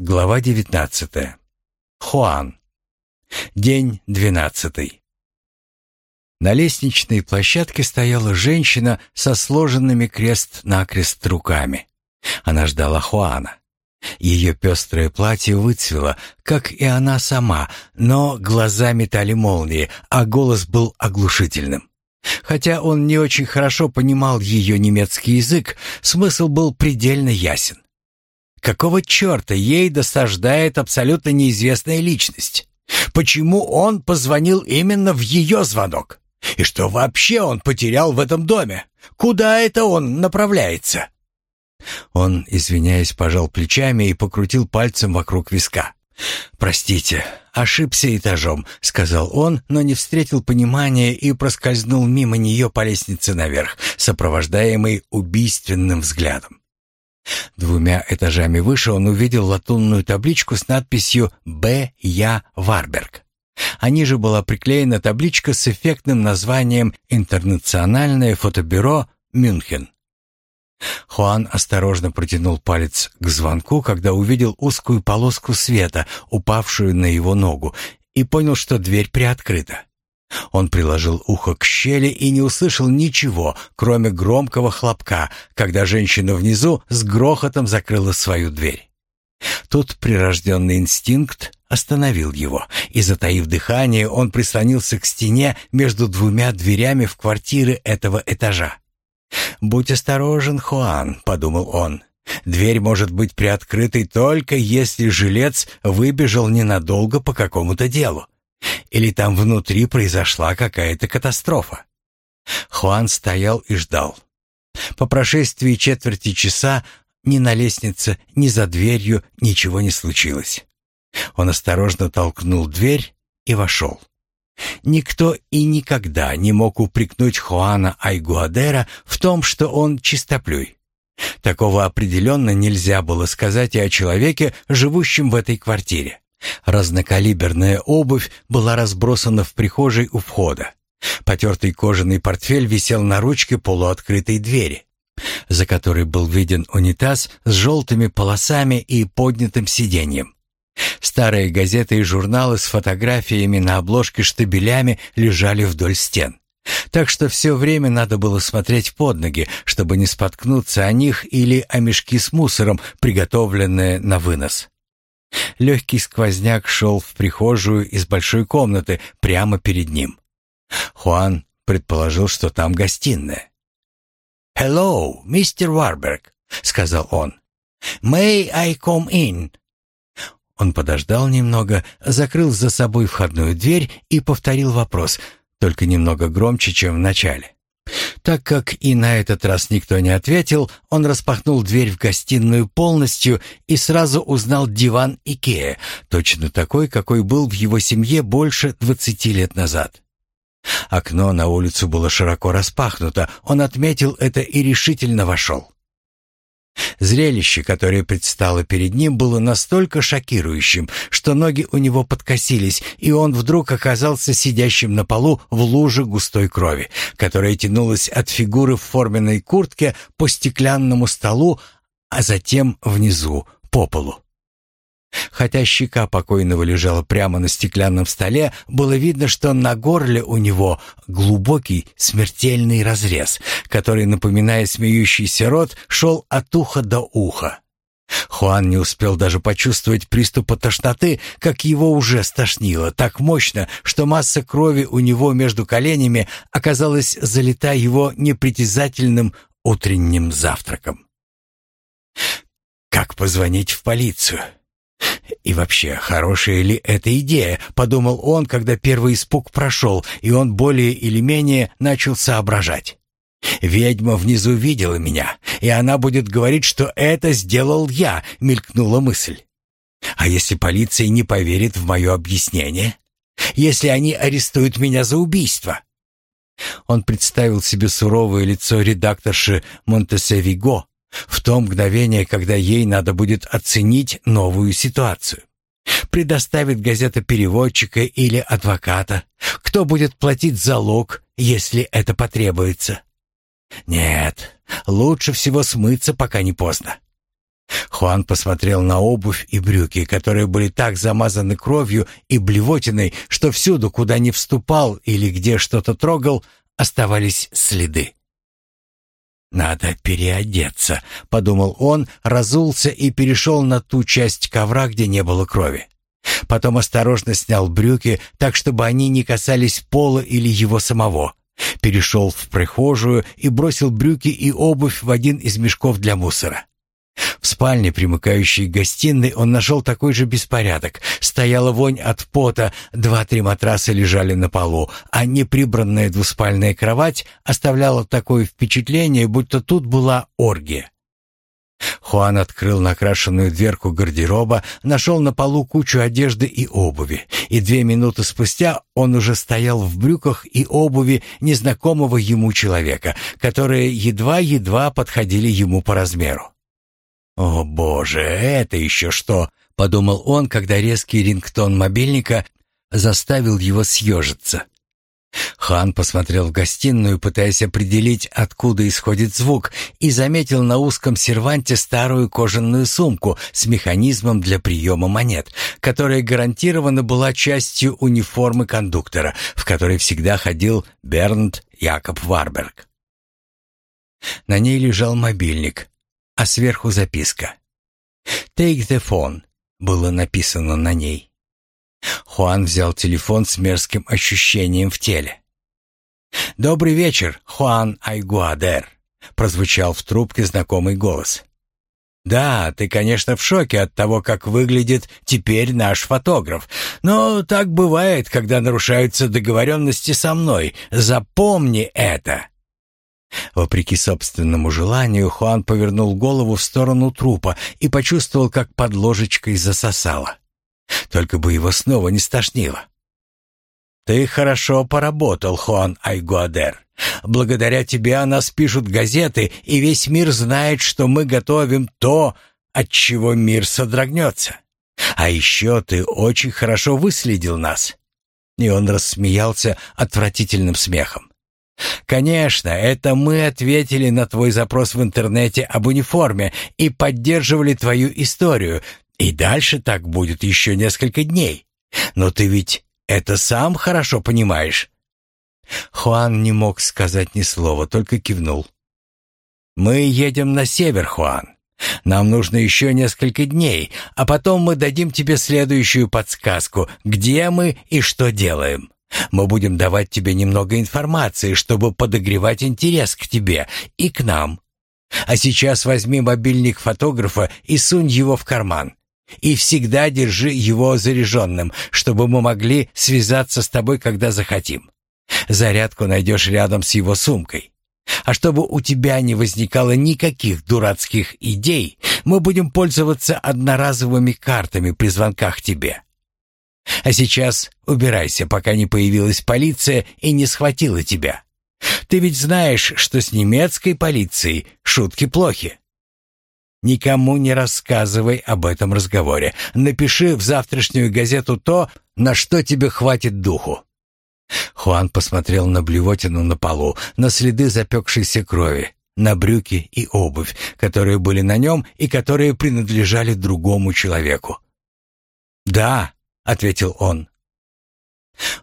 Глава 19. Хуан. День 12. На лестничной площадке стояла женщина со сложенными крест-накрест руками. Она ждала Хуана. Ее пестрое платье выцвело, как и она сама, но глаза метали молнии, а голос был оглушительным. Хотя он не очень хорошо понимал ее немецкий язык, смысл был предельно ясен. Какого черта ей досаждает абсолютно неизвестная личность? Почему он позвонил именно в ее звонок? И что вообще он потерял в этом доме? Куда это он направляется? Он, извиняясь, пожал плечами и покрутил пальцем вокруг виска. «Простите, ошибся этажом», — сказал он, но не встретил понимания и проскользнул мимо нее по лестнице наверх, сопровождаемый убийственным взглядом. Двумя этажами выше он увидел латунную табличку с надписью «Б. Я. Варберг». А ниже была приклеена табличка с эффектным названием «Интернациональное фотобюро Мюнхен». Хуан осторожно протянул палец к звонку, когда увидел узкую полоску света, упавшую на его ногу, и понял, что дверь приоткрыта. Он приложил ухо к щели и не услышал ничего, кроме громкого хлопка, когда женщина внизу с грохотом закрыла свою дверь. Тут прирожденный инстинкт остановил его, и, затаив дыхание, он прислонился к стене между двумя дверями в квартиры этого этажа. «Будь осторожен, Хуан», — подумал он. «Дверь может быть приоткрытой только если жилец выбежал ненадолго по какому-то делу. Или там внутри произошла какая-то катастрофа? Хуан стоял и ждал. По прошествии четверти часа ни на лестнице, ни за дверью ничего не случилось. Он осторожно толкнул дверь и вошел. Никто и никогда не мог упрекнуть Хуана Айгуадера в том, что он чистоплюй. Такого определенно нельзя было сказать и о человеке, живущем в этой квартире. Разнокалиберная обувь была разбросана в прихожей у входа. Потертый кожаный портфель висел на ручке полуоткрытой двери, за которой был виден унитаз с желтыми полосами и поднятым сиденьем. Старые газеты и журналы с фотографиями на обложке штабелями лежали вдоль стен. Так что все время надо было смотреть под ноги, чтобы не споткнуться о них или о мешки с мусором, приготовленные на вынос. Легкий сквозняк шел в прихожую из большой комнаты прямо перед ним. Хуан предположил, что там гостиная. «Hello, мистер Варберг», — сказал он. «May I come in?» Он подождал немного, закрыл за собой входную дверь и повторил вопрос, только немного громче, чем в начале. Так как и на этот раз никто не ответил, он распахнул дверь в гостиную полностью и сразу узнал диван Икеа, точно такой, какой был в его семье больше двадцати лет назад. Окно на улицу было широко распахнуто, он отметил это и решительно вошел. Зрелище, которое предстало перед ним, было настолько шокирующим, что ноги у него подкосились, и он вдруг оказался сидящим на полу в луже густой крови, которая тянулась от фигуры в форменной куртке по стеклянному столу, а затем внизу, по полу. Хотя щека покойного лежала прямо на стеклянном столе, было видно, что на горле у него глубокий смертельный разрез, который, напоминая смеющийся рот, шел от уха до уха. Хуан не успел даже почувствовать приступа тошноты, как его уже стошнило так мощно, что масса крови у него между коленями оказалась залита его непритязательным утренним завтраком. «Как позвонить в полицию?» «И вообще, хорошая ли эта идея?» — подумал он, когда первый испуг прошел, и он более или менее начал соображать. «Ведьма внизу видела меня, и она будет говорить, что это сделал я», — мелькнула мысль. «А если полиция не поверит в мое объяснение? Если они арестуют меня за убийство?» Он представил себе суровое лицо редакторши Монтесевиго, в то мгновение, когда ей надо будет оценить новую ситуацию. Предоставит газета переводчика или адвоката. Кто будет платить залог, если это потребуется? Нет, лучше всего смыться, пока не поздно. Хуан посмотрел на обувь и брюки, которые были так замазаны кровью и блевотиной, что всюду, куда ни вступал или где что-то трогал, оставались следы. «Надо переодеться», — подумал он, разулся и перешел на ту часть ковра, где не было крови. Потом осторожно снял брюки, так чтобы они не касались пола или его самого. Перешел в прихожую и бросил брюки и обувь в один из мешков для мусора. В спальне, примыкающей к гостиной, он нашел такой же беспорядок. Стояла вонь от пота, два-три матраса лежали на полу, а неприбранная двуспальная кровать оставляла такое впечатление, будто тут была оргия. Хуан открыл накрашенную дверку гардероба, нашел на полу кучу одежды и обуви, и две минуты спустя он уже стоял в брюках и обуви незнакомого ему человека, которые едва-едва подходили ему по размеру. «О, боже, это еще что?» — подумал он, когда резкий рингтон мобильника заставил его съежиться. Хан посмотрел в гостиную, пытаясь определить, откуда исходит звук, и заметил на узком серванте старую кожаную сумку с механизмом для приема монет, которая гарантированно была частью униформы кондуктора, в которой всегда ходил Бернт Якоб Варберг. На ней лежал мобильник, а сверху записка. «Take the phone» было написано на ней. Хуан взял телефон с мерзким ощущением в теле. «Добрый вечер, Хуан Айгуадер», — прозвучал в трубке знакомый голос. «Да, ты, конечно, в шоке от того, как выглядит теперь наш фотограф. Но так бывает, когда нарушаются договоренности со мной. Запомни это!» Вопреки собственному желанию, Хуан повернул голову в сторону трупа и почувствовал, как под ложечкой засосало. Только бы его снова не стошнило. «Ты хорошо поработал, Хуан Айгуадер. Благодаря тебе о нас пишут газеты, и весь мир знает, что мы готовим то, от чего мир содрогнется. А еще ты очень хорошо выследил нас». И он рассмеялся отвратительным смехом. Конечно, это мы ответили на твой запрос в интернете об униформе и поддерживали твою историю, и дальше так будет еще несколько дней. Но ты ведь это сам хорошо понимаешь. Хуан не мог сказать ни слова, только кивнул. Мы едем на север, Хуан. Нам нужно еще несколько дней, а потом мы дадим тебе следующую подсказку, где мы и что делаем. Мы будем давать тебе немного информации, чтобы подогревать интерес к тебе и к нам. А сейчас возьми мобильник фотографа и сунь его в карман. И всегда держи его заряженным, чтобы мы могли связаться с тобой, когда захотим. Зарядку найдешь рядом с его сумкой. А чтобы у тебя не возникало никаких дурацких идей, мы будем пользоваться одноразовыми картами при звонках тебе. А сейчас убирайся, пока не появилась полиция и не схватила тебя. Ты ведь знаешь, что с немецкой полицией шутки плохи. Никому не рассказывай об этом разговоре. Напиши в завтрашнюю газету то, на что тебе хватит духу. Хуан посмотрел на блевотину на полу, на следы запекшейся крови, на брюки и обувь, которые были на нем и которые принадлежали другому человеку. «Да», ответил он.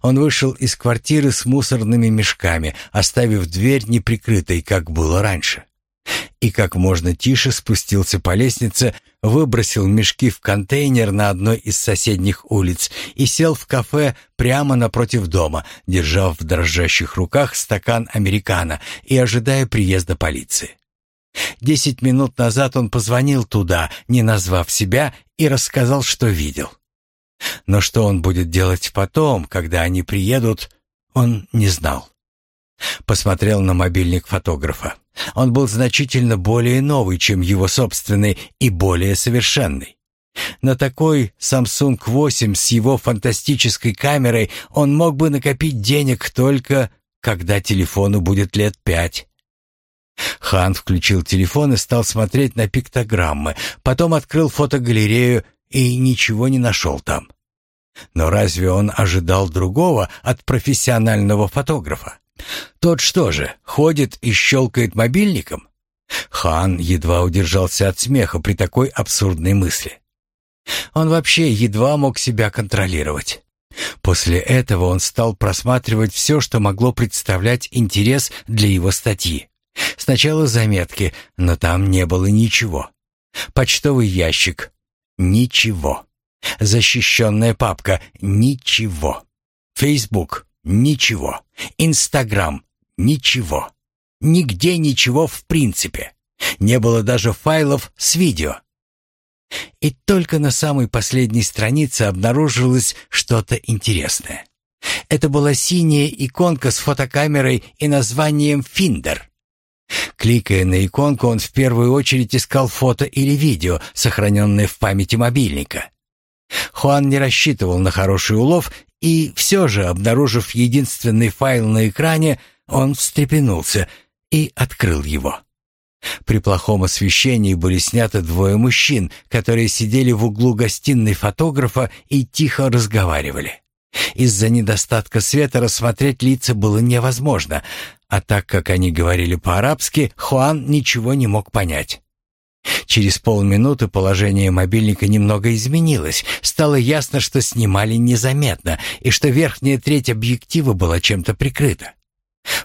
Он вышел из квартиры с мусорными мешками, оставив дверь неприкрытой, как было раньше. И как можно тише спустился по лестнице, выбросил мешки в контейнер на одной из соседних улиц и сел в кафе прямо напротив дома, держа в дрожащих руках стакан американо и ожидая приезда полиции. Десять минут назад он позвонил туда, не назвав себя, и рассказал, что видел. Но что он будет делать потом, когда они приедут, он не знал. Посмотрел на мобильник фотографа. Он был значительно более новый, чем его собственный, и более совершенный. На такой Samsung 8 с его фантастической камерой он мог бы накопить денег только, когда телефону будет лет пять. Хан включил телефон и стал смотреть на пиктограммы, потом открыл фотогалерею и ничего не нашел там. Но разве он ожидал другого от профессионального фотографа? Тот что же, ходит и щелкает мобильником? Хан едва удержался от смеха при такой абсурдной мысли. Он вообще едва мог себя контролировать. После этого он стал просматривать все, что могло представлять интерес для его статьи. Сначала заметки, но там не было ничего. Почтовый ящик — ничего. Защищенная папка — ничего. Фейсбук — ничего. Инстаграм — ничего. Нигде ничего в принципе. Не было даже файлов с видео. И только на самой последней странице обнаружилось что-то интересное. Это была синяя иконка с фотокамерой и названием «Финдер». Кликая на иконку, он в первую очередь искал фото или видео, сохраненные в памяти мобильника. Хуан не рассчитывал на хороший улов, и все же, обнаружив единственный файл на экране, он встрепенулся и открыл его. При плохом освещении были сняты двое мужчин, которые сидели в углу гостиной фотографа и тихо разговаривали. Из-за недостатка света рассмотреть лица было невозможно, а так как они говорили по-арабски, Хуан ничего не мог понять. Через полминуты положение мобильника немного изменилось. Стало ясно, что снимали незаметно и что верхняя треть объектива была чем-то прикрыта.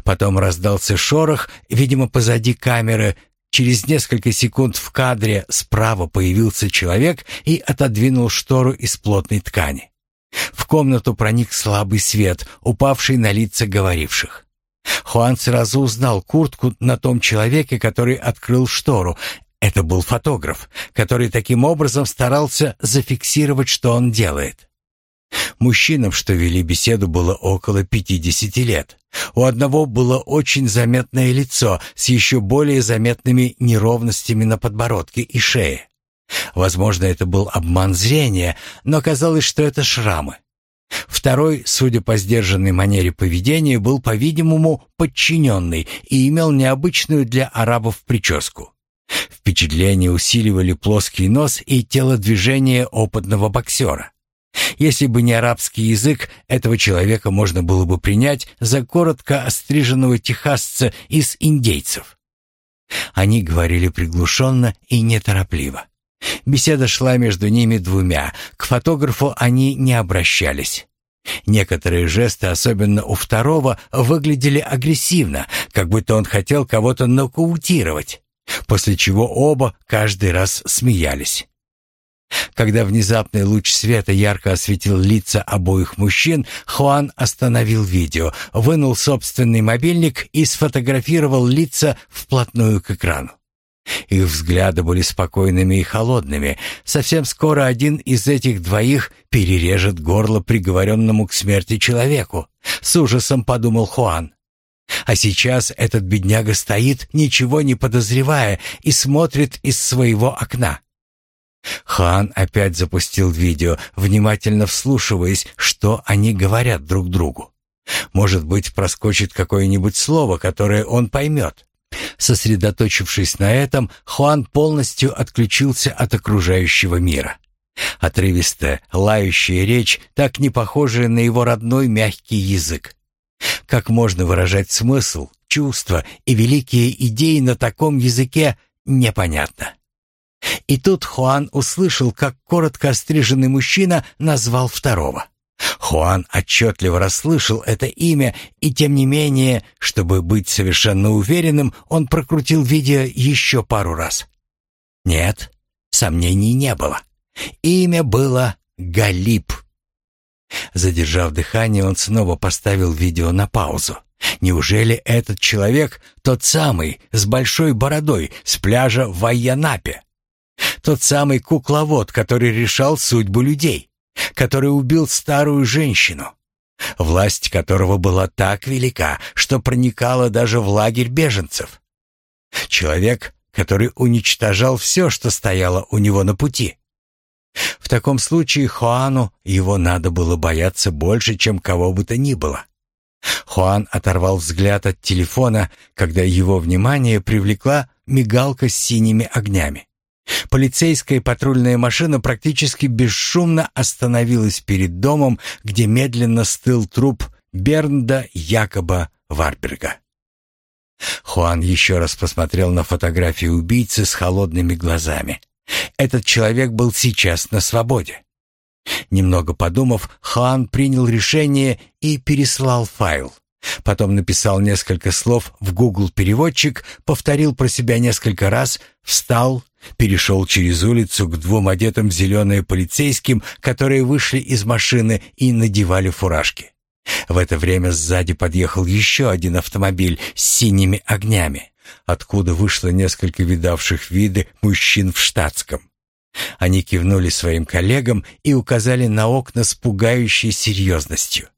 Потом раздался шорох, видимо, позади камеры. Через несколько секунд в кадре справа появился человек и отодвинул штору из плотной ткани. Комнату проник слабый свет, упавший на лица говоривших. Хуан сразу узнал куртку на том человеке, который открыл штору. Это был фотограф, который таким образом старался зафиксировать, что он делает. Мужчинам, что вели беседу, было около 50 лет. У одного было очень заметное лицо с еще более заметными неровностями на подбородке и шее. Возможно, это был обман зрения, но казалось, что это шрамы. Второй, судя по сдержанной манере поведения, был, по-видимому, подчиненный и имел необычную для арабов прическу. Впечатление усиливали плоский нос и телодвижение опытного боксера. Если бы не арабский язык, этого человека можно было бы принять за коротко остриженного техасца из индейцев. Они говорили приглушенно и неторопливо. Беседа шла между ними двумя, к фотографу они не обращались. Некоторые жесты, особенно у второго, выглядели агрессивно, как будто он хотел кого-то нокаутировать, после чего оба каждый раз смеялись. Когда внезапный луч света ярко осветил лица обоих мужчин, Хуан остановил видео, вынул собственный мобильник и сфотографировал лица вплотную к экрану. Их взгляды были спокойными и холодными. Совсем скоро один из этих двоих перережет горло приговоренному к смерти человеку. С ужасом подумал Хуан. А сейчас этот бедняга стоит, ничего не подозревая, и смотрит из своего окна. Хан опять запустил видео, внимательно вслушиваясь, что они говорят друг другу. Может быть, проскочит какое-нибудь слово, которое он поймет. Сосредоточившись на этом, Хуан полностью отключился от окружающего мира. Отрывистая, лающая речь, так не похожая на его родной мягкий язык. Как можно выражать смысл, чувства и великие идеи на таком языке, непонятно. И тут Хуан услышал, как коротко остриженный мужчина назвал второго. Хуан отчетливо расслышал это имя, и тем не менее, чтобы быть совершенно уверенным, он прокрутил видео еще пару раз. Нет, сомнений не было. Имя было Галип. Задержав дыхание, он снова поставил видео на паузу. Неужели этот человек тот самый с большой бородой с пляжа в Айянапе? Тот самый кукловод, который решал судьбу людей, который убил старую женщину, власть которого была так велика, что проникала даже в лагерь беженцев. Человек, который уничтожал все, что стояло у него на пути. В таком случае Хуану его надо было бояться больше, чем кого бы то ни было. Хуан оторвал взгляд от телефона, когда его внимание привлекла мигалка с синими огнями. Полицейская патрульная машина практически бесшумно остановилась перед домом, где медленно стыл труп Бернда Якоба Варберга. Хуан еще раз посмотрел на фотографию убийцы с холодными глазами. Этот человек был сейчас на свободе. Немного подумав, Хуан принял решение и переслал файл. Потом написал несколько слов в Google переводчик, повторил про себя несколько раз, встал, перешел через улицу к двум одетым в зеленые полицейским, которые вышли из машины и надевали фуражки. В это время сзади подъехал еще один автомобиль с синими огнями, откуда вышло несколько видавших виды мужчин в штатском. Они кивнули своим коллегам и указали на окна с пугающей серьезностью.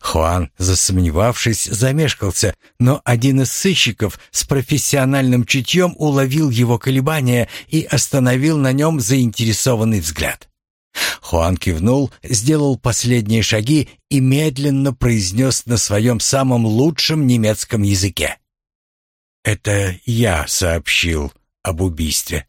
Хуан, засомневавшись, замешкался, но один из сыщиков с профессиональным чутьем уловил его колебания и остановил на нем заинтересованный взгляд. Хуан кивнул, сделал последние шаги и медленно произнес на своем самом лучшем немецком языке. «Это я сообщил об убийстве».